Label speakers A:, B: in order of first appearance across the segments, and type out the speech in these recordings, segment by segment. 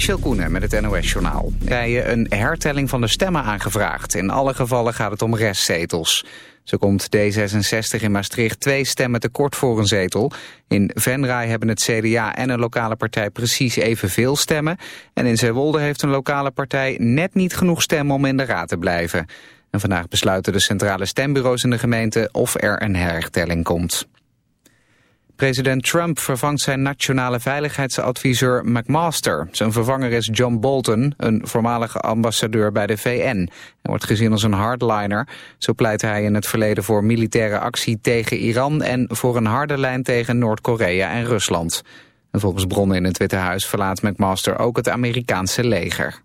A: Michel Koenen met het NOS-journaal. Rijen een hertelling van de stemmen aangevraagd. In alle gevallen gaat het om restzetels. Zo komt D66 in Maastricht twee stemmen tekort voor een zetel. In Venray hebben het CDA en een lokale partij precies evenveel stemmen. En in Zeewolde heeft een lokale partij net niet genoeg stemmen om in de raad te blijven. En vandaag besluiten de centrale stembureaus in de gemeente of er een hertelling komt. President Trump vervangt zijn nationale veiligheidsadviseur McMaster. Zijn vervanger is John Bolton, een voormalige ambassadeur bij de VN. Hij wordt gezien als een hardliner. Zo pleit hij in het verleden voor militaire actie tegen Iran... en voor een harde lijn tegen Noord-Korea en Rusland. En volgens bronnen in het Witte Huis verlaat McMaster ook het Amerikaanse leger.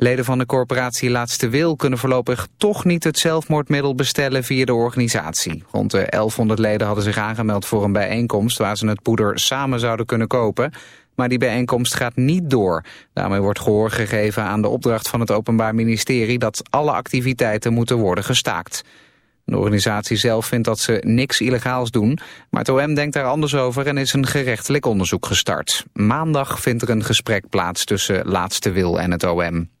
A: Leden van de corporatie Laatste Wil kunnen voorlopig toch niet het zelfmoordmiddel bestellen via de organisatie. Rond de 1100 leden hadden zich aangemeld voor een bijeenkomst waar ze het poeder samen zouden kunnen kopen. Maar die bijeenkomst gaat niet door. Daarmee wordt gehoor gegeven aan de opdracht van het Openbaar Ministerie dat alle activiteiten moeten worden gestaakt. De organisatie zelf vindt dat ze niks illegaals doen, maar het OM denkt daar anders over en is een gerechtelijk onderzoek gestart. Maandag vindt er een gesprek plaats tussen Laatste Wil en het OM.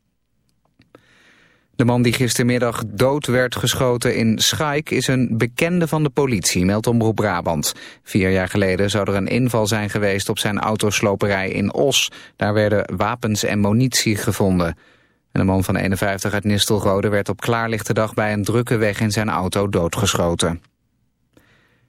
A: De man die gistermiddag dood werd geschoten in Schaik is een bekende van de politie, meldt Omroep Brabant. Vier jaar geleden zou er een inval zijn geweest op zijn autosloperij in Os. Daar werden wapens en munitie gevonden. En de man van 51 uit Nistelrode werd op klaarlichte dag bij een drukke weg in zijn auto doodgeschoten.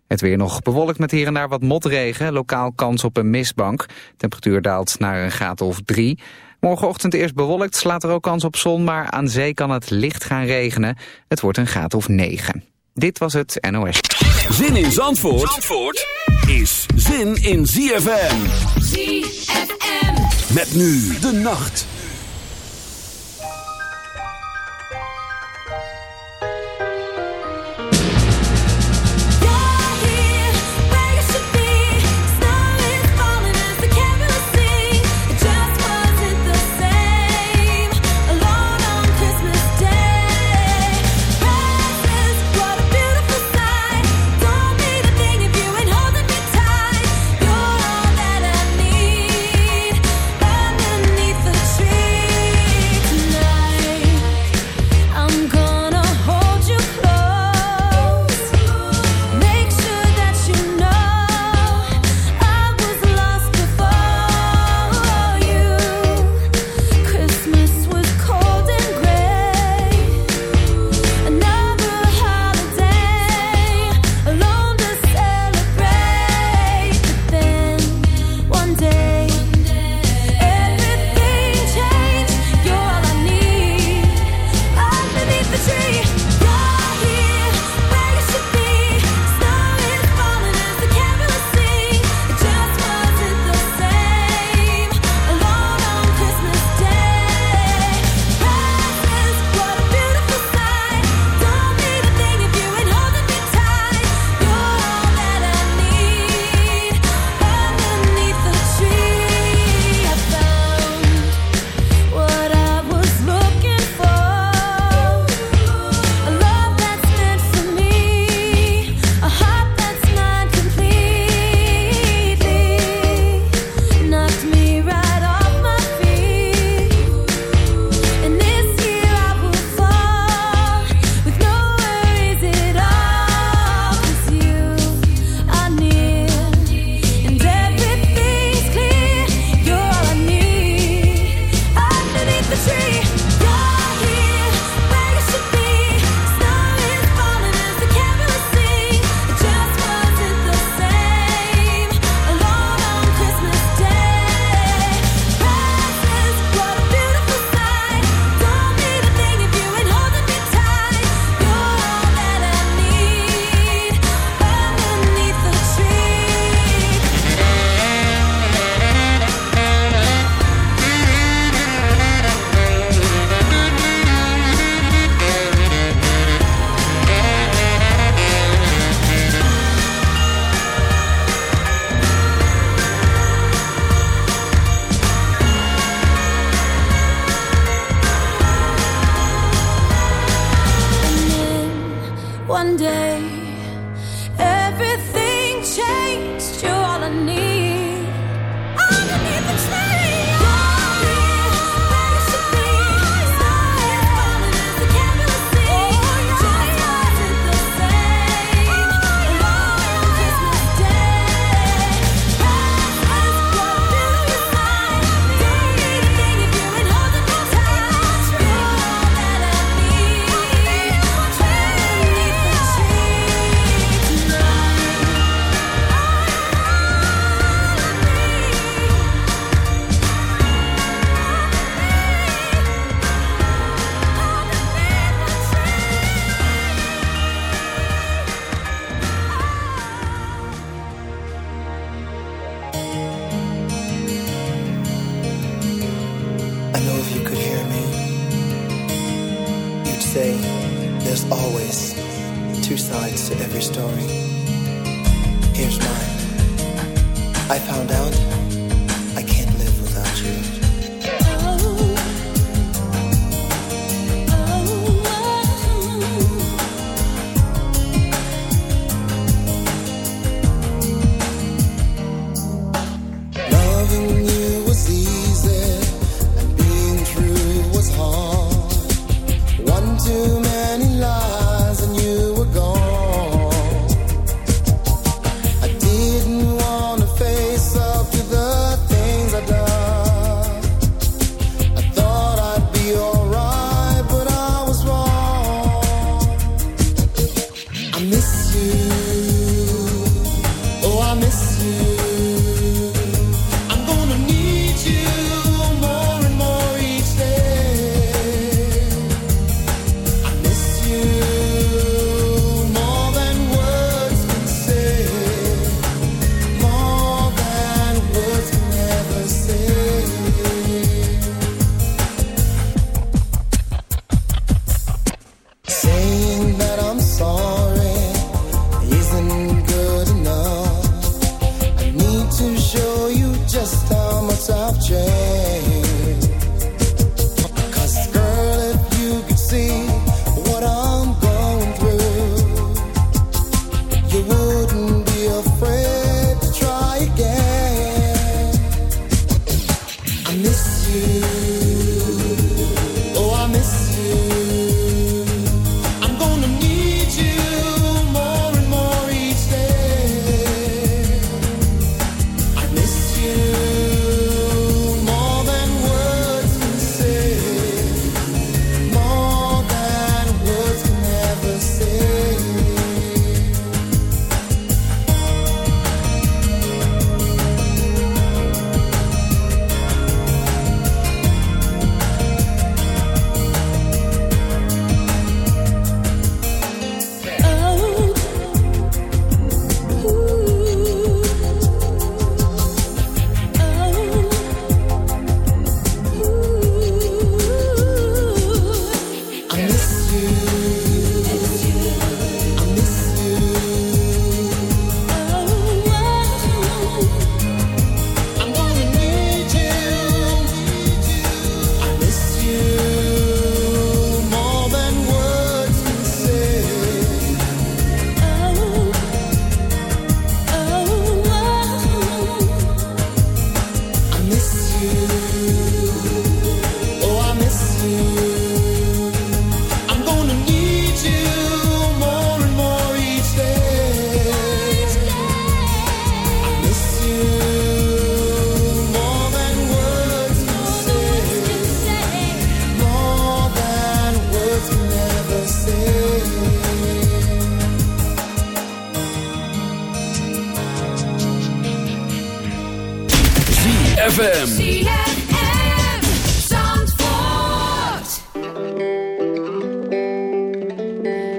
A: Het weer nog bewolkt met hier en daar wat motregen, lokaal kans op een mistbank. Temperatuur daalt naar een graad of drie. Morgenochtend eerst bewolkt, slaat er ook kans op zon, maar aan zee kan het licht gaan regenen. Het wordt een graad of 9. Dit was het NOS.
B: Zin in Zandvoort, Zandvoort is zin in ZFM. ZFM. Met nu de nacht.
C: every story.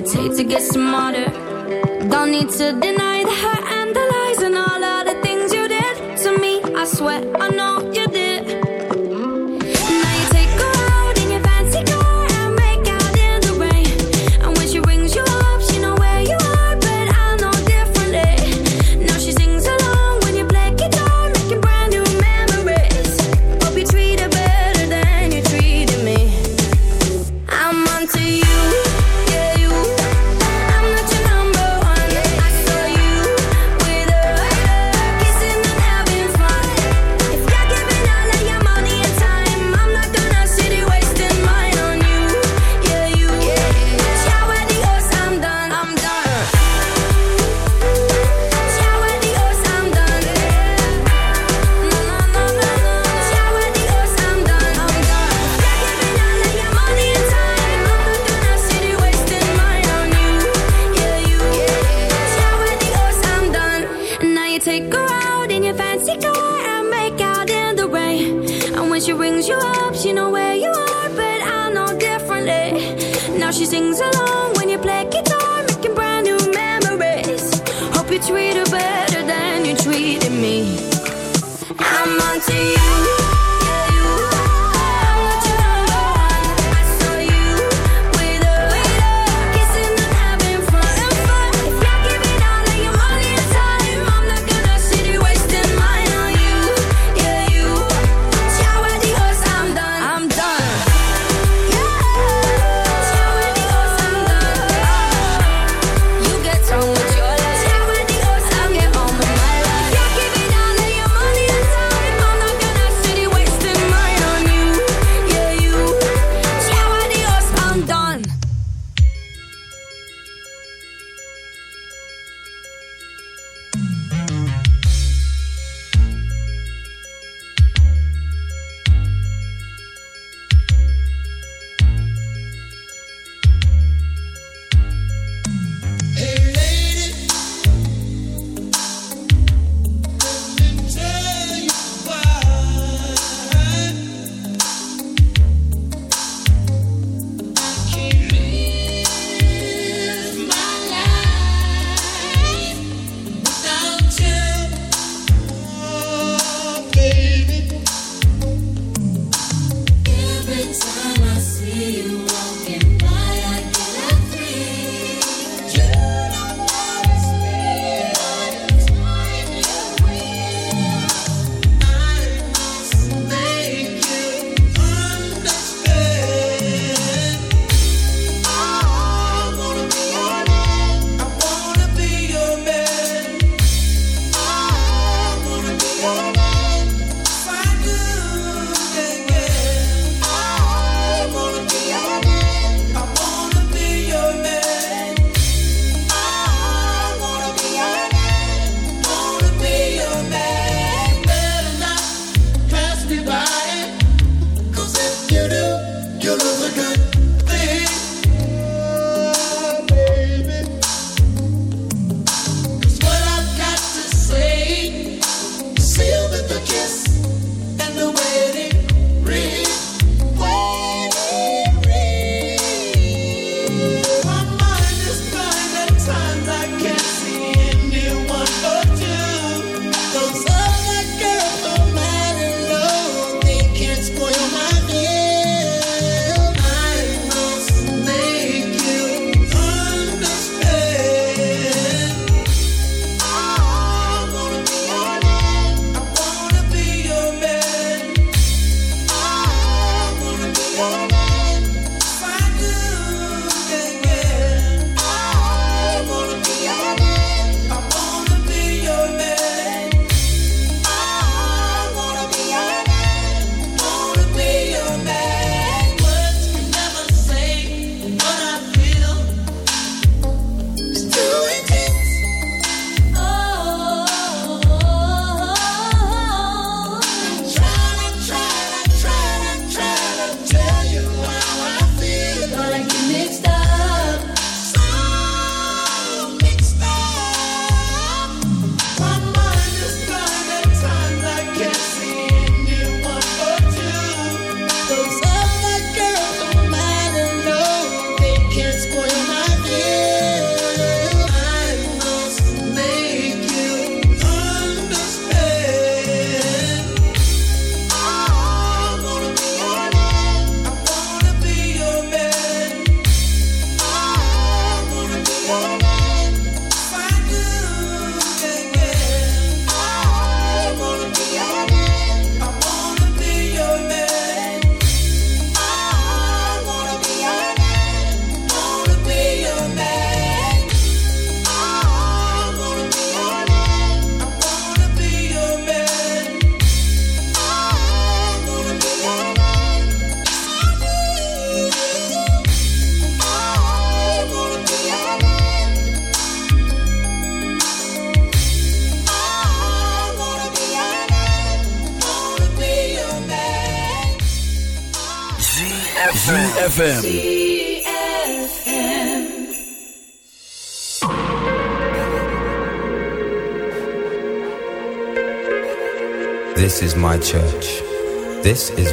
B: it to get smarter? Don't need to
D: deny.
E: This is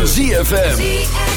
B: van ZFM.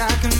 F: I can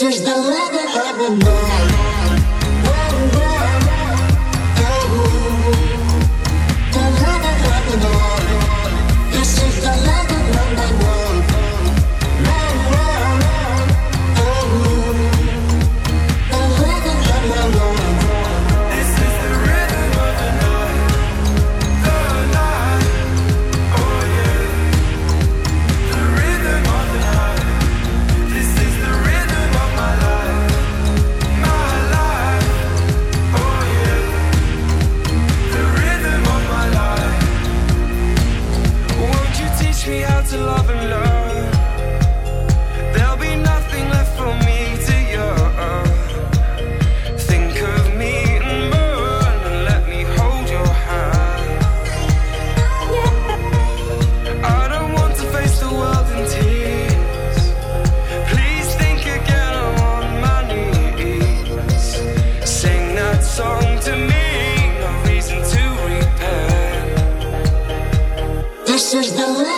F: This is the level. This is the life.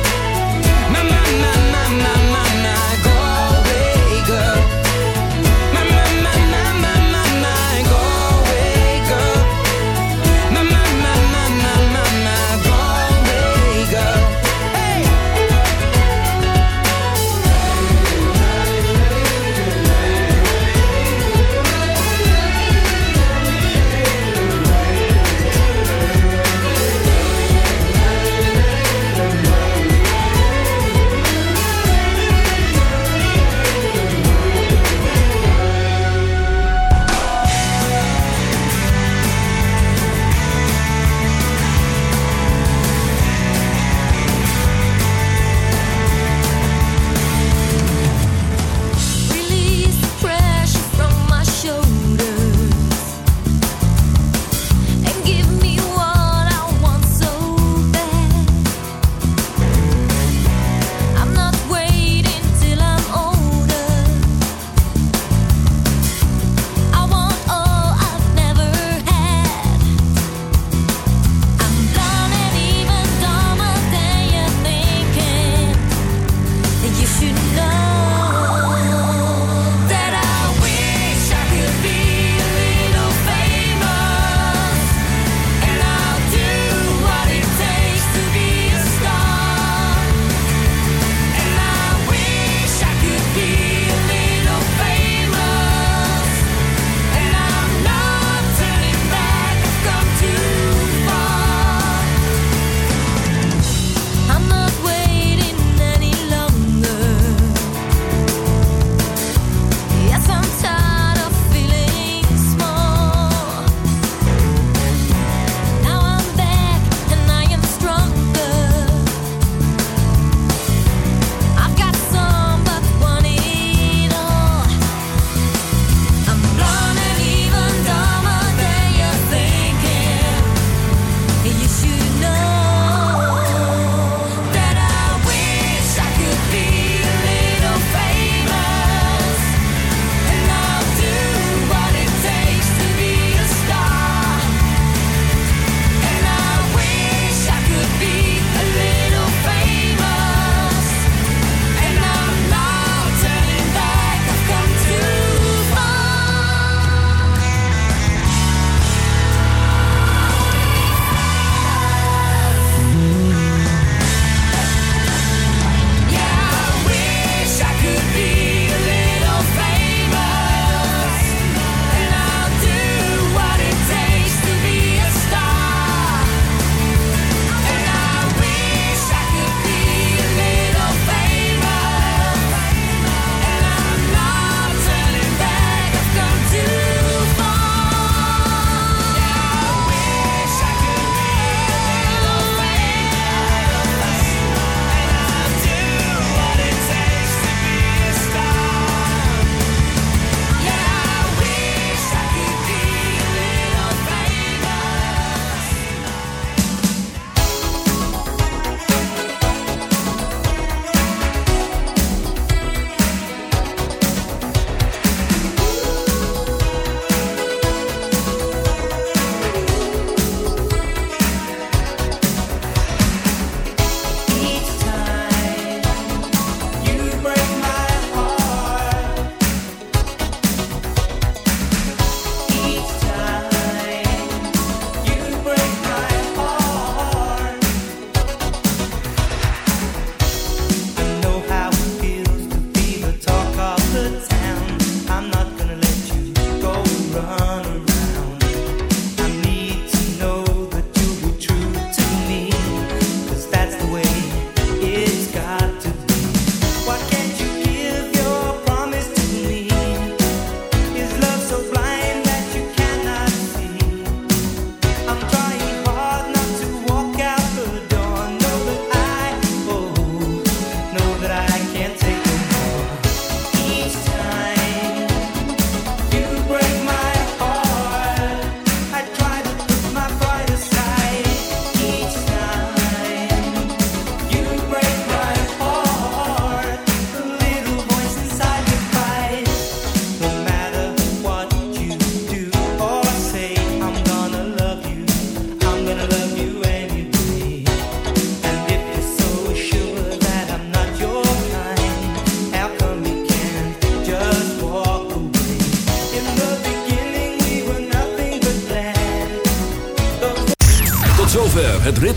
G: My, my, my, my,